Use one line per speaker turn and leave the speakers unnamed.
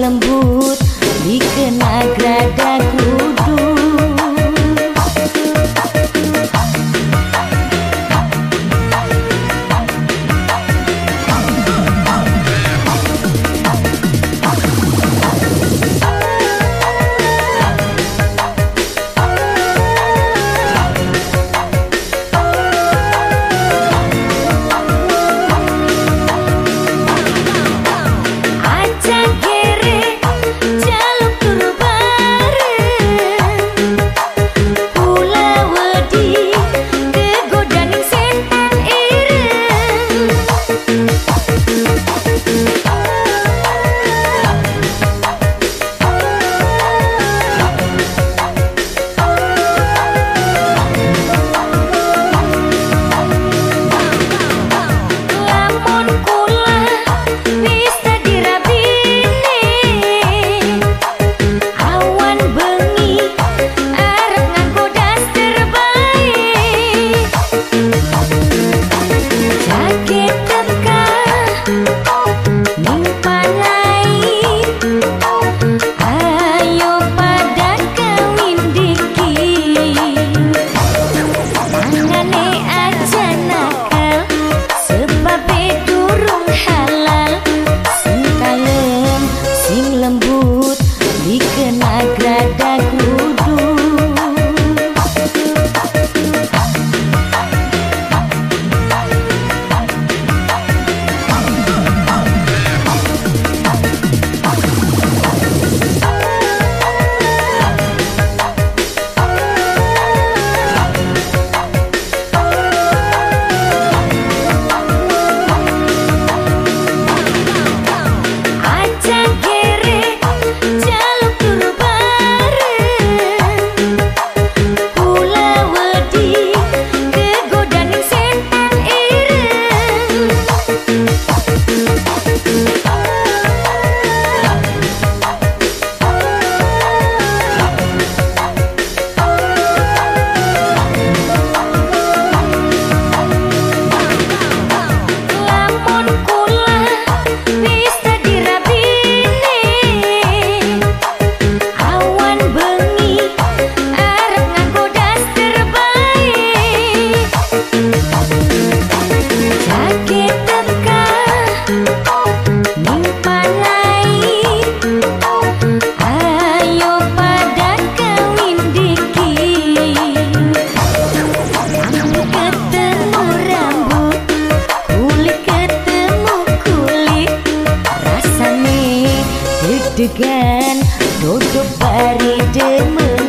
lembu dengan Dodo Bari Demen